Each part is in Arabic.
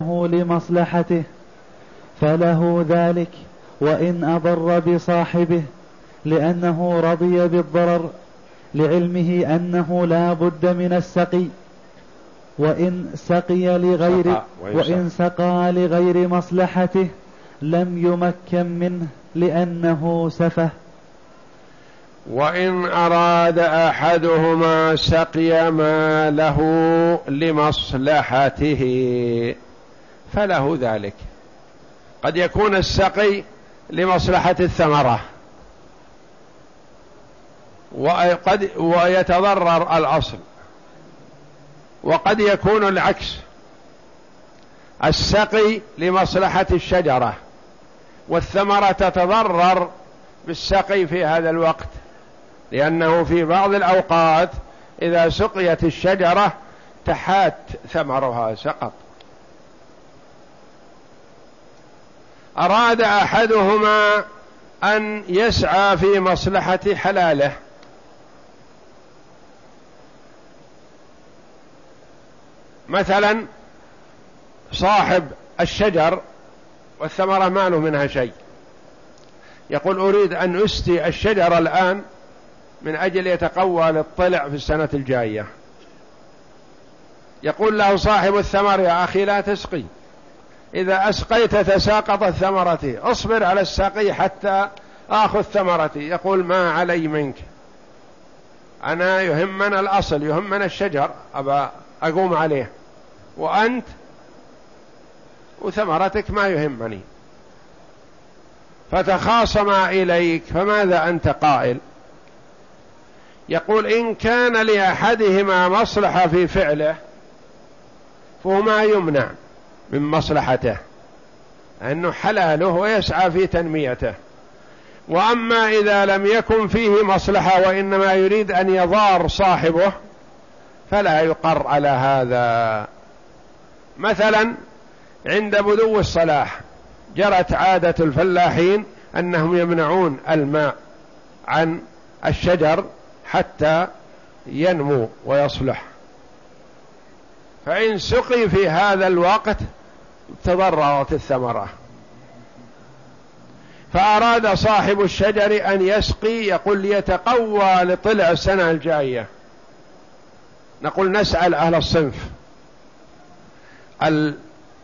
لمصلحته فله ذلك وإن أضر بصاحبه لأنه رضي بالضرر لعلمه أنه لا بد من السقي وإن سقي لغير وإن سقى لغير مصلحته لم يمكن منه لأنه سفه. وإن أراد أحدهما سقي ما له لمصلحته. فله ذلك. قد يكون السقي لمصلحة الثمرة. وقد ويتضرر الأصل. وقد يكون العكس. السقي لمصلحة الشجرة. والثمرة تتضرر بالسقي في هذا الوقت. لأنه في بعض الأوقات إذا سقيت الشجرة تحات ثمرها سقط. أراد أحدهما أن يسعى في مصلحة حلاله. مثلا صاحب الشجر والثمرة ما له منها شيء. يقول أريد أن أستي الشجر الآن من أجل يتقوى للطلع في السنة الجاية. يقول له صاحب الثمر يا أخي لا تسقي. إذا أسقيت تساقطت ثمرتي أصبر على السقي حتى آخذ ثمرتي. يقول ما علي منك؟ أنا يهمنا الأصل يهمنا الشجر أبا أقوم عليه. وأنت؟ وثمرتك ما يهمني. فتخاصما إليك فماذا أنت قائل؟ يقول إن كان لأحدهما مصلحة في فعله فهو ما يمنع. من مصلحته أنه حلاله ويسعى في تنميته. وأما إذا لم يكن فيه مصلحة وإنما يريد أن يضار صاحبه فلا يقر على هذا. مثلا عند بدو الصلاح جرت عادة الفلاحين أنهم يمنعون الماء عن الشجر حتى ينمو ويصلح. فإن سقي في هذا الوقت تضررت الثمرة. فأراد صاحب الشجر أن يسقي يقول ليتقوى لطلع السنة الجاية. نقول نسأل أهل الصنف.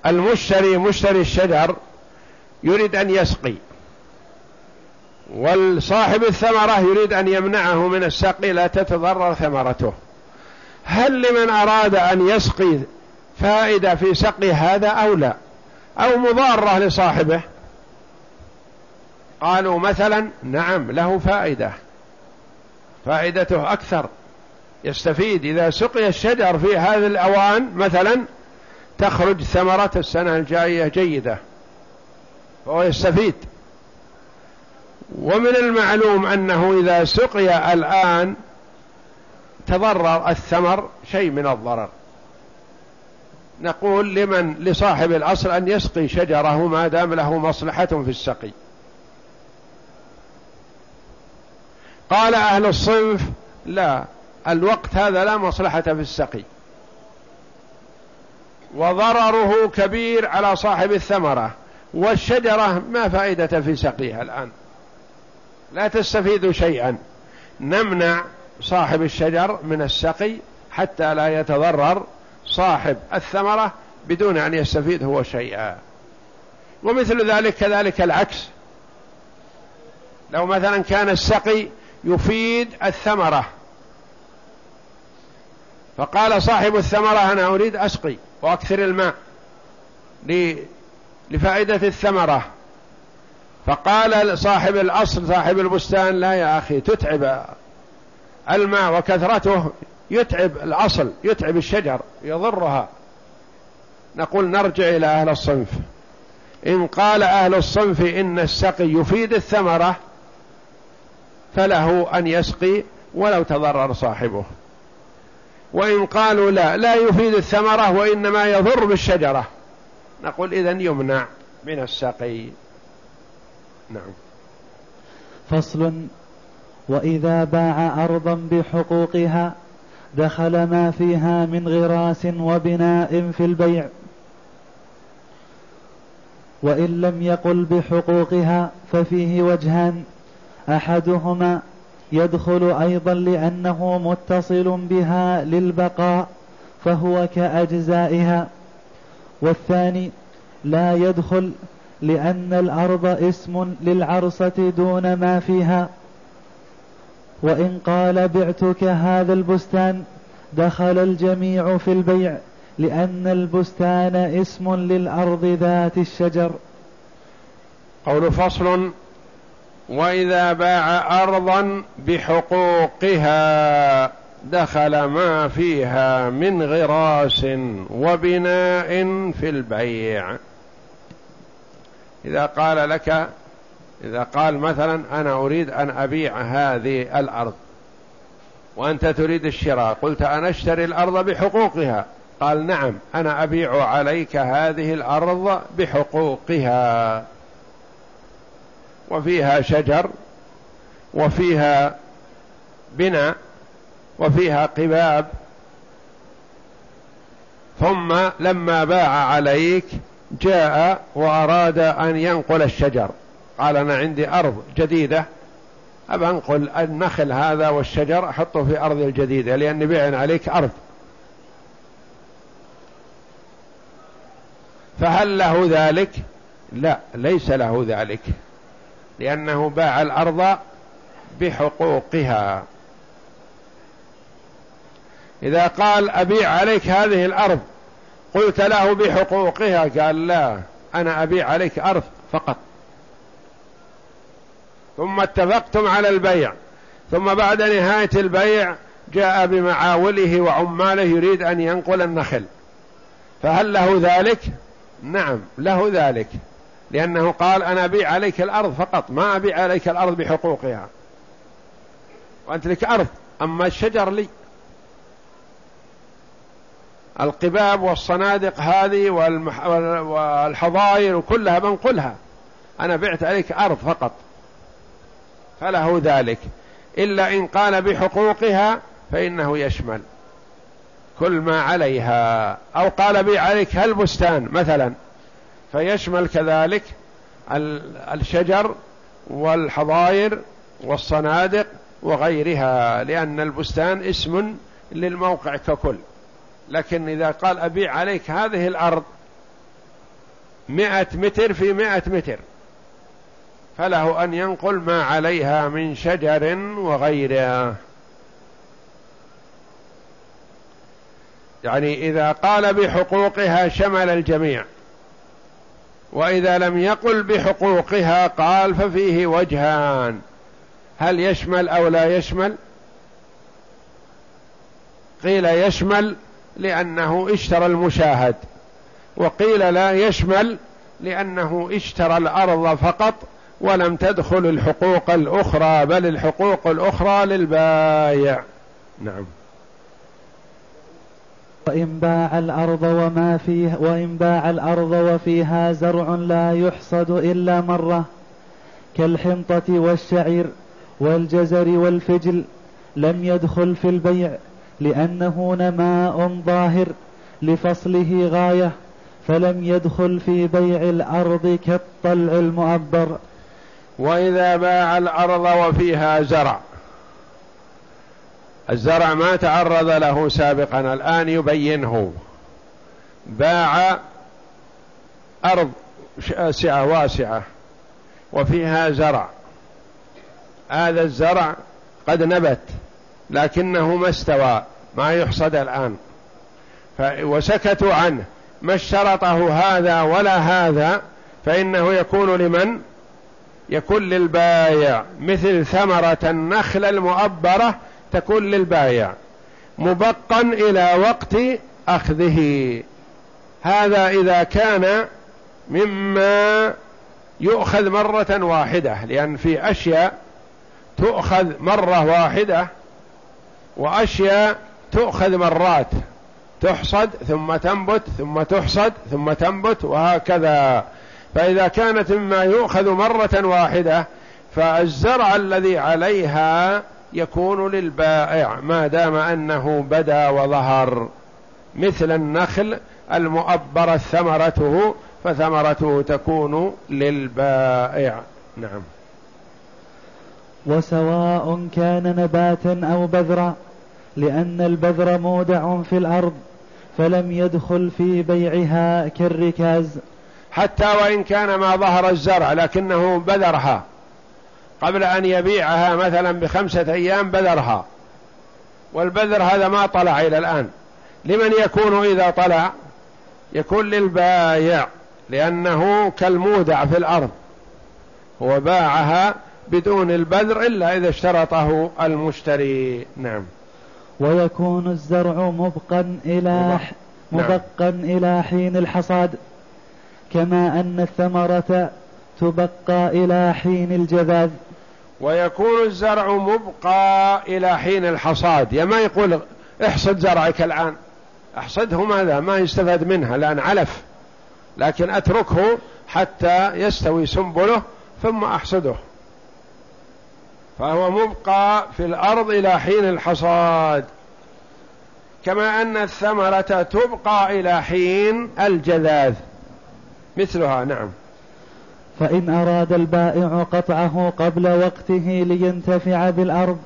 المشتري مشتري الشجر يريد أن يسقي. والصاحب الثمرة يريد أن يمنعه من السقي لا تتضرر ثمرته. هل لمن أراد أن يسقي فائدة في سقي هذا أو لا أو مضارة لصاحبه. قالوا مثلا نعم له فائدة فائدته أكثر. يستفيد إذا سقي الشجر في هذه الأوان مثلا تخرج ثمرة السنة الجاية جيدة فهو يستفيد. ومن المعلوم أنه إذا سقي الآن تضرر الثمر شيء من الضرر. نقول لمن لصاحب الأصل أن يسقي شجره ما دام له مصلحة في السقي. قال أهل الصنف لا الوقت هذا لا مصلحة في السقي. وضرره كبير على صاحب الثمرة والشجرة ما فائدة في سقيها الآن. لا تستفيد شيئا. نمنع صاحب الشجر من السقي حتى لا يتضرر صاحب الثمرة بدون أن يستفيد هو شيئا. ومثل ذلك كذلك العكس. لو مثلا كان السقي يفيد الثمرة. فقال صاحب الثمرة أنا أريد أسقي وأكثر الماء لفائدة الثمرة. فقال صاحب الأصل صاحب البستان لا يا أخي تتعب الماء وكثرته. يتعب الأصل يتعب الشجر يضرها. نقول نرجع إلى أهل الصنف. إن قال أهل الصنف إن السقي يفيد الثمرة فله أن يسقي ولو تضرر صاحبه. وإن قالوا لا لا يفيد الثمرة وإنما يضر بالشجرة. نقول إذن يمنع من السقي. نعم. فصل. وإذا باع أرضا بحقوقها دخل ما فيها من غراس وبناء في البيع. وإن لم يقل بحقوقها ففيه وجهان. أحدهما يدخل أيضا لأنه متصل بها للبقاء فهو كأجزائها. والثاني لا يدخل لأن الأرض اسم للعرصة دون ما فيها. وإن قال بعتك هذا البستان دخل الجميع في البيع لأن البستان اسم للأرض ذات الشجر. قول فصل وإذا باع أرضا بحقوقها دخل ما فيها من غراس وبناء في البيع. إذا قال لك إذا قال مثلا أنا أريد أن أبيع هذه الأرض وأنت تريد الشراء قلت أنا أشتري الأرض بحقوقها. قال نعم أنا أبيع عليك هذه الأرض بحقوقها. وفيها شجر وفيها بناء وفيها قباب. ثم لما باع عليك جاء وأراد أن ينقل الشجر. قال أنا عندي أرض جديدة أبى أنقل النخل هذا والشجر أحطه في أرض الجديدة لأني بيع عليك أرض. فهل له ذلك؟ لا ليس له ذلك لأنه باع الأرض بحقوقها. إذا قال أبيع عليك هذه الأرض قلت له بحقوقها؟ قال لا أنا أبيع عليك أرض فقط. ثم اتفقتم على البيع. ثم بعد نهاية البيع جاء بمعاوله وعماله يريد أن ينقل النخل. فهل له ذلك؟ نعم له ذلك. لأنه قال أنا أبيع عليك الأرض فقط ما أبيع عليك الأرض بحقوقها. وأنت لك أرض أما الشجر لي. القباب والصنادق هذه. والحظاير كلها بنقلها. أنا بعت عليك أرض فقط. فله ذلك. إلا إن قال بحقوقها فإنه يشمل. كل ما عليها. أو قال بي عليك هالبستان مثلا. فيشمل كذلك الشجر والحظاير والصنادق وغيرها لأن البستان اسم للموقع ككل. لكن إذا قال أبيع عليك هذه الأرض مئة متر في مئة متر. فله أن ينقل ما عليها من شجر وغيرها. يعني إذا قال بحقوقها شمل الجميع وإذا لم يقل بحقوقها قال ففيه وجهان. هل يشمل أو لا يشمل؟ قيل يشمل لأنه اشترى المشاهد وقيل لا يشمل لأنه اشترى الأرض فقط ولم تدخل الحقوق الأخرى بل الحقوق الأخرى للبايع. نعم. وإن باع الأرض وما فيه وإن باع الأرض وفيها زرع لا يحصد إلا مرة كالحنطة والشعير والجزر والفجل لم يدخل في البيع لأنه نماء ظاهر لفصله غاية فلم يدخل في بيع الأرض كالطلع المؤبر. وإذا باع الأرض وفيها زرع. الزرع ما تعرض له سابقا الآن يبينه. باع أرض شاسعة واسعة وفيها زرع. هذا الزرع قد نبت لكنه ما استوى ما يحصد الآن. وسكتوا عنه. ما اشترطه هذا ولا هذا فإنه يكون لمن؟ يكون للبايع مثل ثمرة النخل المؤبرة تكون للبايع مبقا إلى وقت أخذه. هذا إذا كان مما يؤخذ مرة واحدة لأن في أشياء تؤخذ مرة واحدة وأشياء تؤخذ مرات. تحصد ثم تنبت ثم تحصد ثم تنبت وهكذا. فإذا كانت مما يؤخذ مرة واحدة فالزرع الذي عليها يكون للبائع ما دام أنه بدا وظهر. مثل النخل المؤبرة ثمرته فثمرته تكون للبائع. نعم. وسواء كان نباتا أو بذرا لأن البذر مودع في الأرض فلم يدخل في بيعها كالركاز. حتى وإن كان ما ظهر الزرع لكنه بذرها. قبل أن يبيعها مثلا بخمسة أيام بذرها. والبذر هذا ما طلع إلى الآن. لمن يكون إذا طلع؟ يكون للبايع لأنه كالمودع في الأرض. هو باعها بدون البذر إلا إذا اشترطه المشتري. نعم. ويكون الزرع مبقا إلى مبقا. نعم. إلى حين الحصاد. كما أن الثمرة تبقى إلى حين الجذاذ. ويكون الزرع مبقى إلى حين الحصاد. يا ما يقول احصد زرعك الآن. احصده ماذا؟ ما يستفاد منها لأن علف. لكن أتركه حتى يستوي سنبله ثم أحصده. فهو مبقى في الأرض إلى حين الحصاد. كما أن الثمرة تبقى إلى حين الجذاذ. مثلها نعم. فإن أراد البائع قطعه قبل وقته لينتفع بالأرض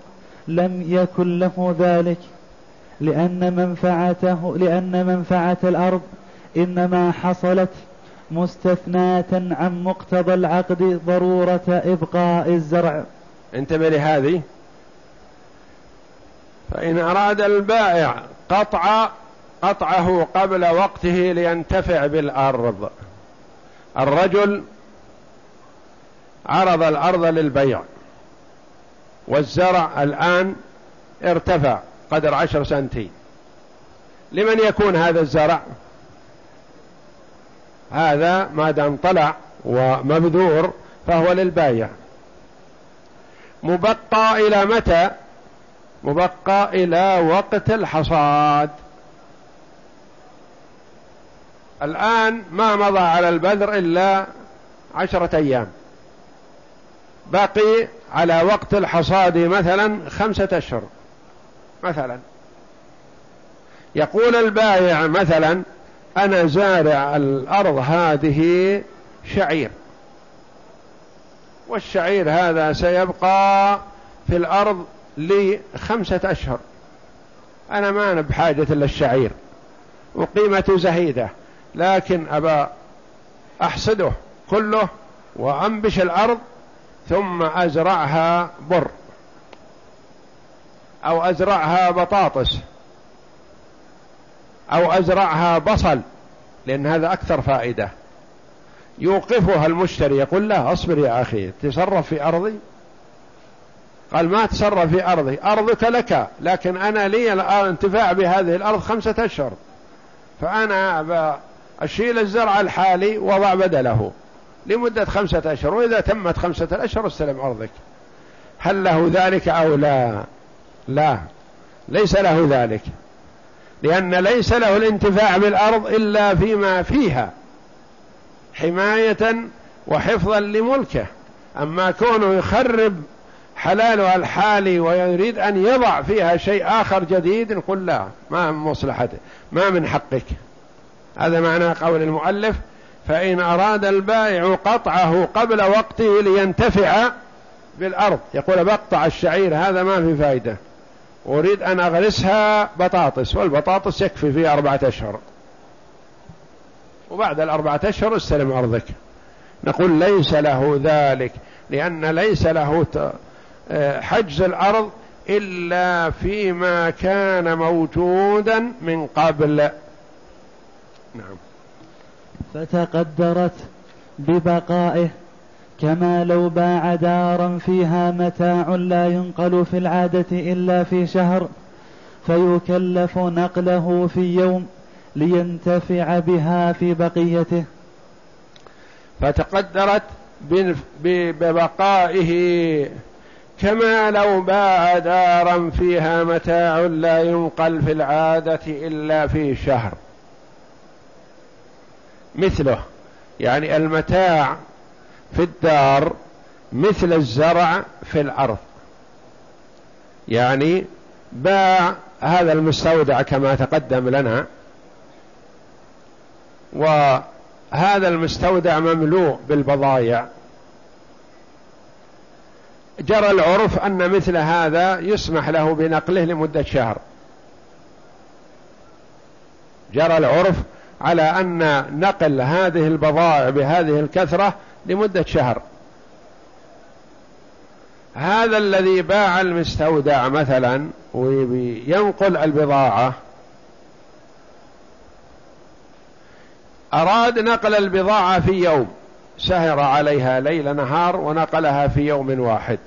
لم يكن له ذلك لأن منفعته لأن منفعة الأرض إنما حصلت مستثناة عن مقتضى العقد ضرورة إبقاء الزرع. انتبه لهذه. فإن أراد البائع قطع قطعه قبل وقته لينتفع بالأرض. الرجل عرض الأرض للبيع والزرع الآن ارتفع قدر عشر سنتي لمن يكون هذا الزرع؟ هذا ما دام طلع ومبذور فهو للبايع. مبقى إلى متى؟ مبقى إلى وقت الحصاد. الآن ما مضى على البذر إلا عشرة أيام. باقي على وقت الحصاد مثلا خمسة أشهر مثلا. يقول البائع مثلا أنا زارع الأرض هذه شعير. والشعير هذا سيبقى في الأرض لي خمسة أشهر. أنا ما أنا بحاجة إلا الشعير وقيمته زهيدة. لكن أبا أحصده كله وأنبش الأرض ثم أزرعها بر أو أزرعها بطاطس أو أزرعها بصل لأن هذا أكثر فائدة. يوقفها المشتري يقول لا أصبر يا أخي تصرف في أرضي؟ قال ما تصرف في أرضي أرضك لك لكن أنا لي الانتفاع بهذه الأرض خمسة أشهر. فأنا أشيل الزرع الحالي وضع بدله لمدة خمسة أشهر وإذا تمت خمسة أشهر استلم أرضك. هل له ذلك أو لا؟ لا. ليس له ذلك. لأن ليس له الانتفاع بالأرض إلا فيما فيها حماية وحفظا لملكه. أما كونه يخرب حلالها الحالي ويريد أن يضع فيها شيء آخر جديد نقول لا ما من مصلحته ما من حقك. هذا معنى قول المؤلف فإن أراد البائع قطعه قبل وقته لينتفع بالأرض. يقول بقطع الشعير هذا ما في فايدة. أريد أن أغرسها بطاطس والبطاطس يكفي فيها أربعة أشهر. وبعد الأربعة أشهر استلم أرضك. نقول ليس له ذلك لأن ليس له حجز الأرض إلا فيما كان موجودا من قبل. نعم. فتقدرت ببقائه كما لو باع دارا فيها متاع لا ينقل في العادة إلا في شهر فيكلف نقله في يوم لينتفع بها في بقيته. فتقدرت ببقائه كما لو باع دارا فيها متاع لا ينقل في العادة إلا في شهر. مثله. يعني المتاع في الدار مثل الزرع في الأرض. يعني باع هذا المستودع كما تقدم لنا. هذا المستودع مملوء بالبضائع. جرى العرف أن مثل هذا يسمح له بنقله لمدة شهر. جرى العرف على أن نقل هذه البضائع بهذه الكثرة لمدة شهر. هذا الذي باع المستودع مثلا وينقل البضاعة أراد نقل البضاعة في يوم سهر عليها ليل نهار ونقلها في يوم واحد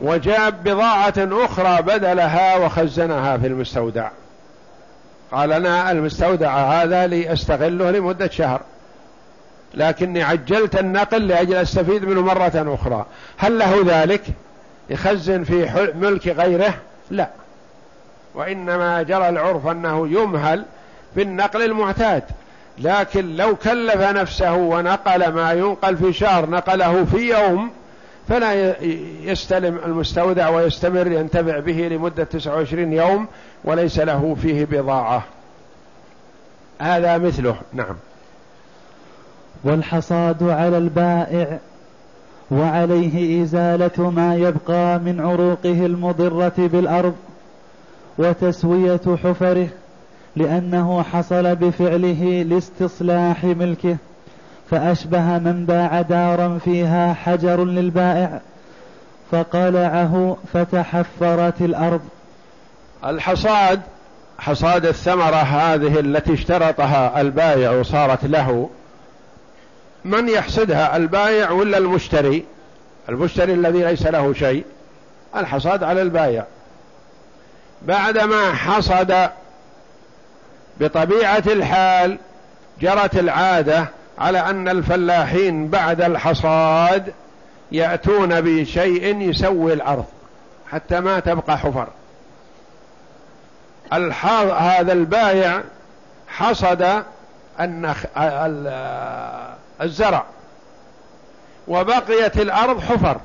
وجاب بضاعة أخرى بدلها وخزنها في المستودع. قال أنا المستودع هذا لأستغله لمدة شهر. لكني عجلت النقل لأجل أستفيد منه مرة أخرى. هل له ذلك؟ يخزن في ملك غيره؟ لا. وإنما جرى العرف أنه يمهل في النقل المعتاد. لكن لو كلف نفسه ونقل ما ينقل في شهر نقله في يوم فلا يستلم المستودع ويستمر ينتفع به لمدة 29 يوم وليس له فيه بضاعة. هذا مثله. نعم. والحصاد على البائع وعليه إزالة ما يبقى من عروقه المضرة بالأرض وتسوية حفره لأنه حصل بفعله لاستصلاح ملكه. فأشبه من باع دارا فيها حجر للبائع فقلعه فتحفرت الأرض. الحصاد حصاد الثمرة هذه التي اشترطها البائع وصارت له من يحصدها البائع ولا المشتري؟ المشتري الذي ليس له شيء الحصاد على البائع. بعدما حصد بطبيعة الحال جرت العادة على أن الفلاحين بعد الحصاد يأتون بشيء يسوي الأرض حتى ما تبقى حفر. هذا البايع حصد النخ... الزرع وبقيت الأرض حفر.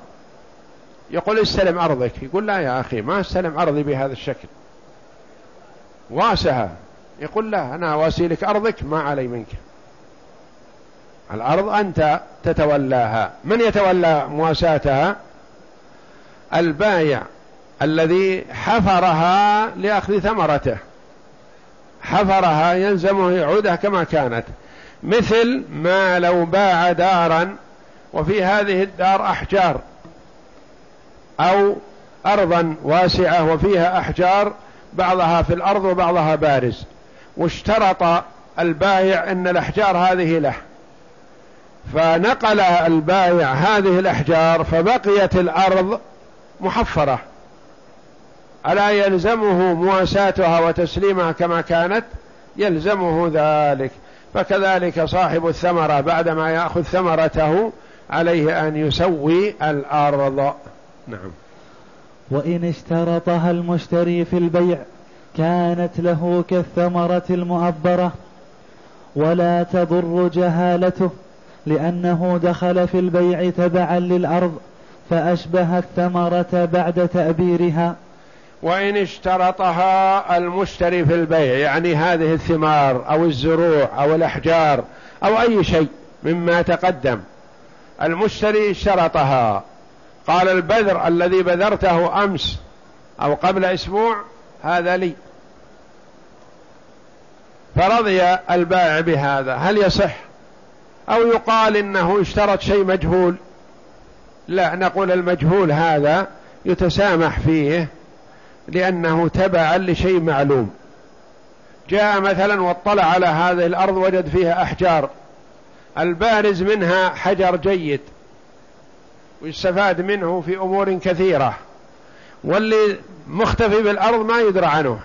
يقول استلم أرضك. يقول لا يا أخي ما استلم أرضي بهذا الشكل. واسها. يقول لا أنا واسيلك أرضك ما علي منك. الأرض أنت تتولاها. من يتولى مواساتها؟ البايع الذي حفرها لأخذ ثمرته. حفرها يلزمه يعودها كما كانت. مثل ما لو باع دارا وفي هذه الدار أحجار. أو أرضا واسعة وفيها أحجار بعضها في الأرض وبعضها بارز. واشترط البايع أن الأحجار هذه له. فنقل البائع هذه الأحجار فبقيت الأرض محفرة. ألا يلزمه مواساتها وتسليمها كما كانت؟ يلزمه ذلك. فكذلك صاحب الثمرة بعدما يأخذ ثمرته عليه أن يسوي الأرض. نعم. وإن اشترطها المشتري في البيع كانت له كالثمرة المؤبرة ولا تضر جهالته. لأنه دخل في البيع تبعا للأرض فأشبه الثمرة بعد تأبيرها. وإن اشترطها المشتري في البيع يعني هذه الثمار أو الزروع أو الأحجار أو أي شيء مما تقدم. المشتري اشترطها. قال البذر الذي بذرته أمس أو قبل أسبوع هذا لي. فرضي البائع بهذا هل يصح؟ أو يقال إنه اشترط شيء مجهول. لا نقول المجهول هذا يتسامح فيه لأنه تبعا لشيء معلوم. جاء مثلا واطلع على هذه الأرض وجد فيها أحجار. البارز منها حجر جيد ويستفاد منه في أمور كثيرة. واللي مختفي بالأرض ما يدرى عنه.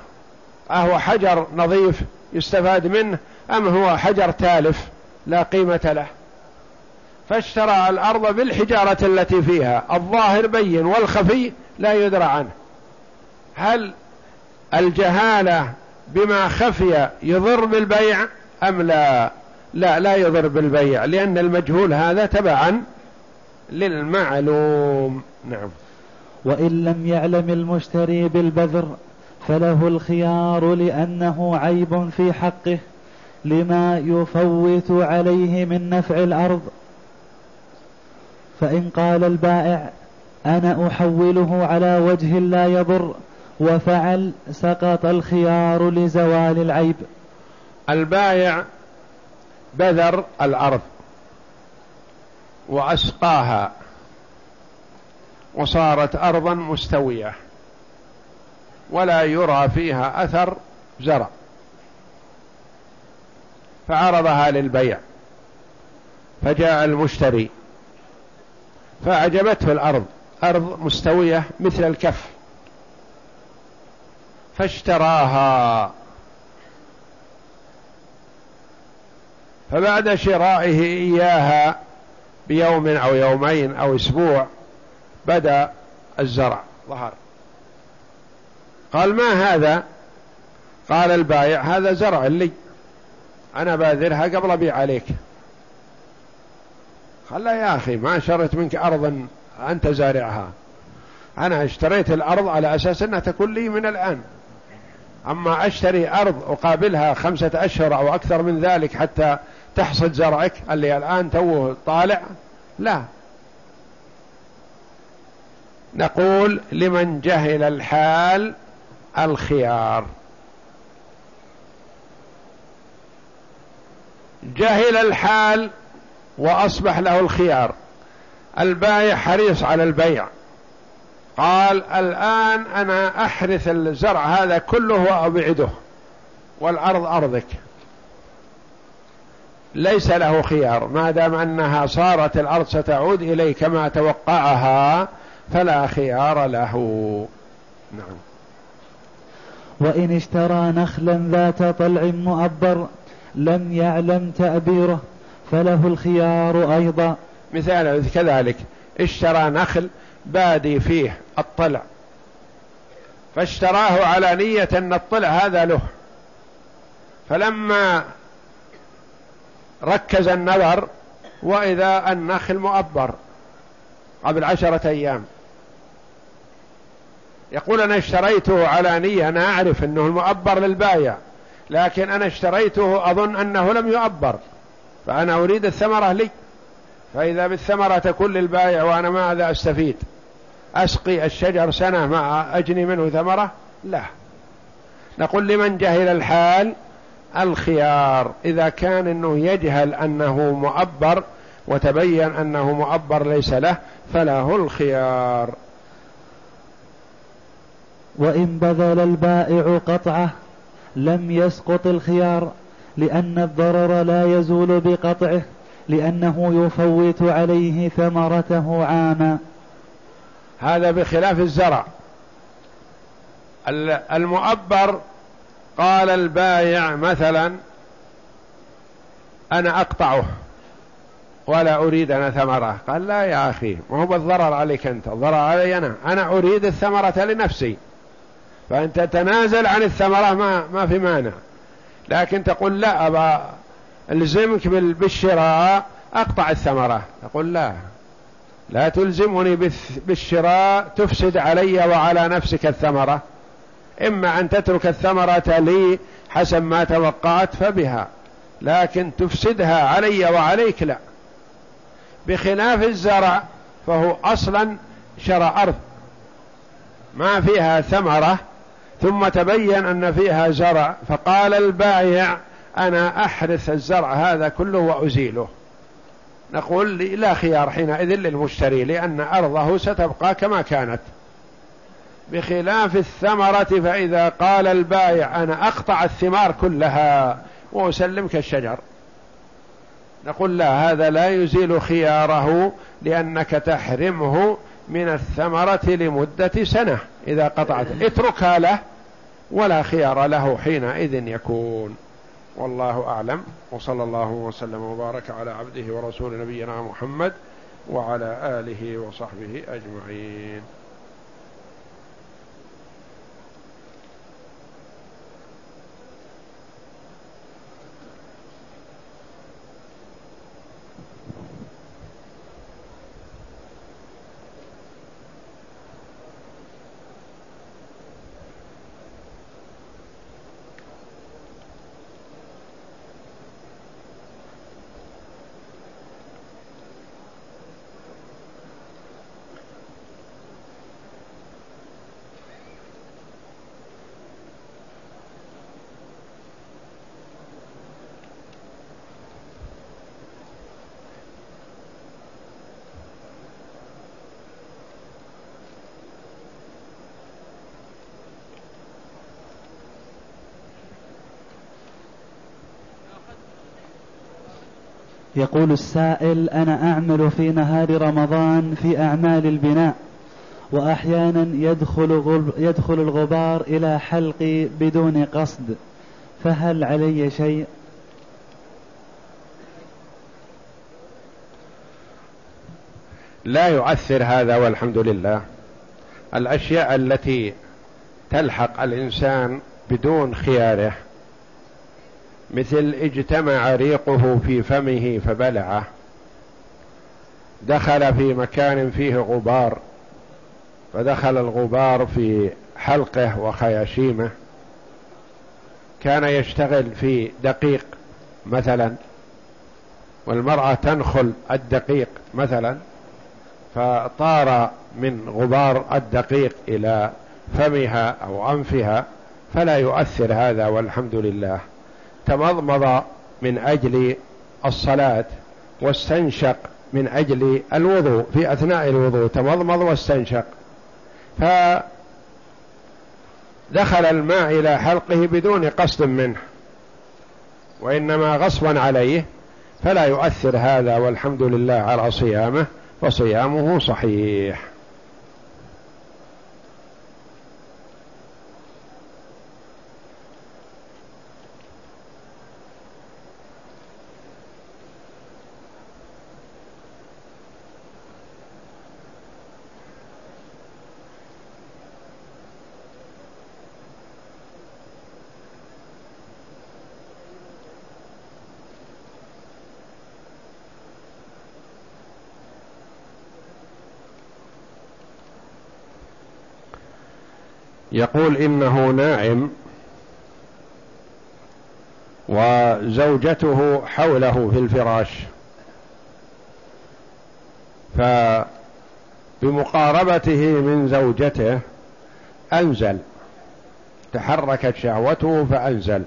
أهو حجر نظيف يستفاد منه أم هو حجر تالف؟ لا قيمة له. فاشترى الأرض بالحجارة التي فيها. الظاهر بين والخفي لا يدرى عنه. هل الجهالة بما خفي يضر بالبيع؟ أم لا؟ لا لا يضر بالبيع لأن المجهول هذا تبعا للمعلوم. نعم. وإن لم يعلم المشتري بالبذر فله الخيار لأنه عيب في حقه. لما يفوت عليه من نفع الأرض. فإن قال البائع أنا أحوله على وجه لا يضر وفعل سقط الخيار لزوال العيب. البائع بذر الأرض وأسقاها وصارت أرضا مستوية ولا يرى فيها أثر زرع. فعرضها للبيع فجاء المشتري فأعجبته الأرض أرض مستوية مثل الكف فاشتراها. فبعد شرائه إياها بيوم أو يومين أو أسبوع بدأ الزرع ظهر. قال ما هذا؟ قال البايع هذا زرع لي. أنا باذرها قبل أبيع عليك. قال لا يا أخي ما شريت منك أرضا أنت زارعها. أنا اشتريت الأرض على أساس أنها تكون لي من الآن. أما أشتري أرض أقابلها خمسة أشهر أو أكثر من ذلك حتى تحصد زرعك اللي الآن توه طالع لا. نقول لمن جهل الحال الخيار. جهل الحال وأصبح له الخيار. البايع حريص على البيع. قال الآن أنا أحرث الزرع هذا كله وأبعده. والأرض أرضك. ليس له خيار. ما دام أنها صارت الأرض ستعود إليه كما توقعها فلا خيار له. نعم. وإن اشترى نخلا ذات طلع مؤبر لم يعلم تأبيره فله الخيار أيضا. مثال كذلك اشترى نخل بادي فيه الطلع فاشتراه على نية أن الطلع هذا له. فلما ركز النظر وإذا النخل مؤبر قبل عشرة أيام. يقول أنا اشتريته على نية أنا أعرف أنه المؤبر للبايع. لكن أنا اشتريته أظن أنه لم يؤبر فأنا أريد الثمرة لي. فإذا بالثمرة تكون للبائع وأنا ماذا أستفيد؟ أسقي الشجر سنة ما أجني منه ثمرة؟ لا. نقول لمن جهل الحال؟ الخيار. إذا كان أنه يجهل أنه مؤبر وتبين أنه مؤبر ليس له فله الخيار. وإن بذل البائع قطعه لم يسقط الخيار لأن الضرر لا يزول بقطعه لأنه يفوت عليه ثمرته عاما. هذا بخلاف الزرع. المؤبر قال البايع مثلا أنا أقطعه ولا أريد أنا ثمرة. قال لا يا أخي ما هو بالضرر عليك أنت الضرر علي أنا. أنا أريد الثمرة لنفسي. فأنت تنازل عن الثمرة ما, ما في مانع. لكن تقول لا أبا ألزمك بالشراء أقطع الثمرة. تقول لا. لا تلزمني بالشراء تفسد علي وعلى نفسك الثمرة. إما أن تترك الثمرة لي حسب ما توقعت فبها لكن تفسدها علي وعليك لا. بخلاف الزرع فهو أصلا شرى أرض. ما فيها ثمرة ثم تبين أن فيها زرع فقال البائع أنا أحرث الزرع هذا كله وأزيله. نقول لا خيار حينئذ للمشتري لأن أرضه ستبقى كما كانت. بخلاف الثمرة فإذا قال البائع أنا أقطع الثمار كلها وأسلمك الشجر. نقول لا هذا لا يزيل خياره لأنك تحرمه من الثمرة لمدة سنة إذا قطعت. اتركها له. ولا خيار له حينئذ يكون. والله أعلم. وصلى الله وسلم وبارك على عبده ورسول نبينا محمد وعلى آله وصحبه أجمعين. يقول السائل أنا أعمل في نهار رمضان في أعمال البناء وأحيانا يدخل, يدخل الغبار إلى حلقي بدون قصد فهل علي شيء؟ لا يؤثر هذا والحمد لله. الأشياء التي تلحق الإنسان بدون خياره مثل اجتمع ريقه في فمه فبلعه. دخل في مكان فيه غبار فدخل الغبار في حلقه وخياشيمه. كان يشتغل في دقيق مثلا والمرأة تنخل الدقيق مثلا فطار من غبار الدقيق إلى فمها أو أنفها فلا يؤثر هذا والحمد لله. تمضمض من أجل الصلاة واستنشق من أجل الوضوء في أثناء الوضوء تمضمض واستنشق. فدخل الماء إلى حلقه بدون قصد منه وإنما غصبا عليه فلا يؤثر هذا والحمد لله على صيامه فصيامه صحيح. يقول إنه نائم وزوجته حوله في الفراش. فبمقاربته من زوجته أنزل تحركت شهوته فأنزل.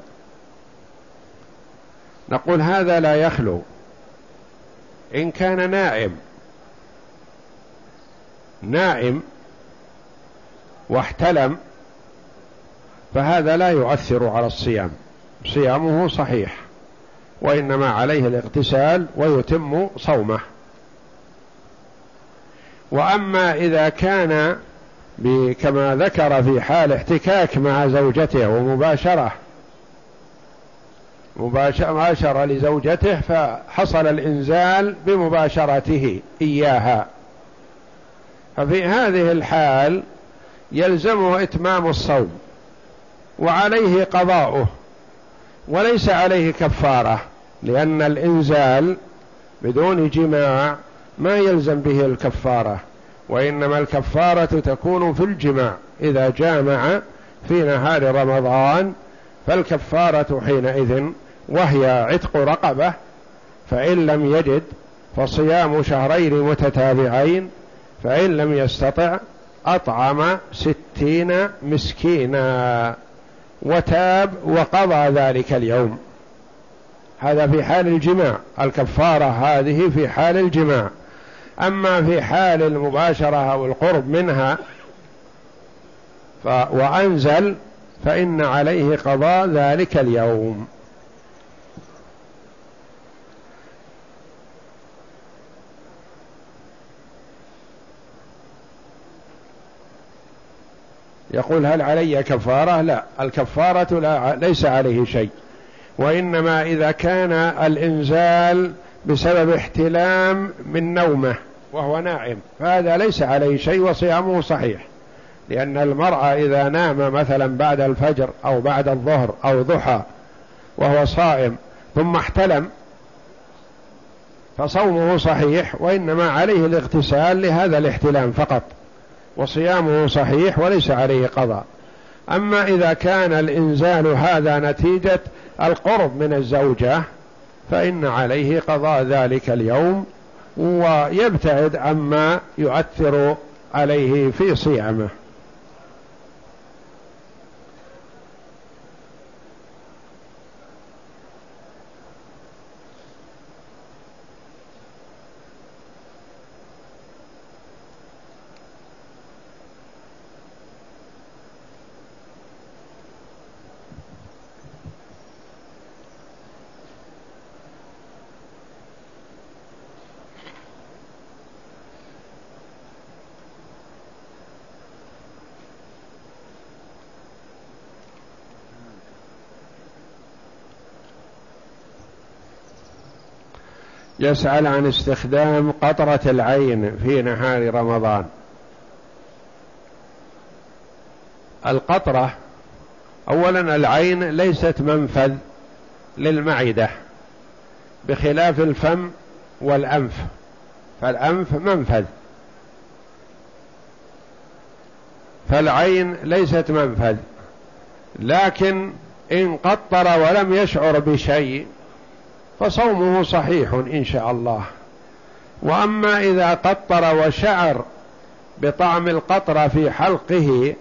نقول هذا لا يخلو. إن كان نائم نائم واحتلم فهذا لا يؤثر على الصيام. صيامه صحيح وإنما عليه الاغتسال ويتم صومه. وأما إذا كان كما ذكر في حال احتكاك مع زوجته ومباشرة مباشرة لزوجته فحصل الإنزال بمباشرته إياها. ففي هذه الحال يلزمه إتمام الصوم. وعليه قضاؤه وليس عليه كفارة لأن الإنزال بدون جماع ما يلزم به الكفارة وإنما الكفارة تكون في الجماع إذا جامع في نهار رمضان فالكفارة حينئذ وهي عتق رقبة فإن لم يجد فصيام شهرين متتابعين فإن لم يستطع أطعم ستين مسكينا. وتاب وقضى ذلك اليوم. هذا في حال الجماع الكفارة هذه في حال الجماع. أما في حال المباشرة أو القرب منها ف وأنزل فإن عليه قضاء ذلك اليوم. يقول هل علي كفارة؟ لا الكفارة لا ليس عليه شيء. وإنما إذا كان الإنزال بسبب احتلام من نومة وهو نائم فهذا ليس عليه شيء وصيامه صحيح. لأن المرأة إذا نام مثلا بعد الفجر أو بعد الظهر أو ضحى وهو صائم ثم احتلم فصومه صحيح وإنما عليه الاغتسال لهذا الاحتلام فقط. وصيامه صحيح وليس عليه قضاء. أما إذا كان الإنزال هذا نتيجة القرب من الزوجة فإن عليه قضاء ذلك اليوم ويبتعد عما يؤثر عليه في صيامه. يسأل عن استخدام قطرة العين في نهار رمضان. القطرة أولا العين ليست منفذ للمعدة بخلاف الفم والأنف فالأنف منفذ. فالعين ليست منفذ لكن إن قطر ولم يشعر بشيء فصومه صحيح إن شاء الله. وأما إذا قطر وشعر بطعم القطرة في حلقه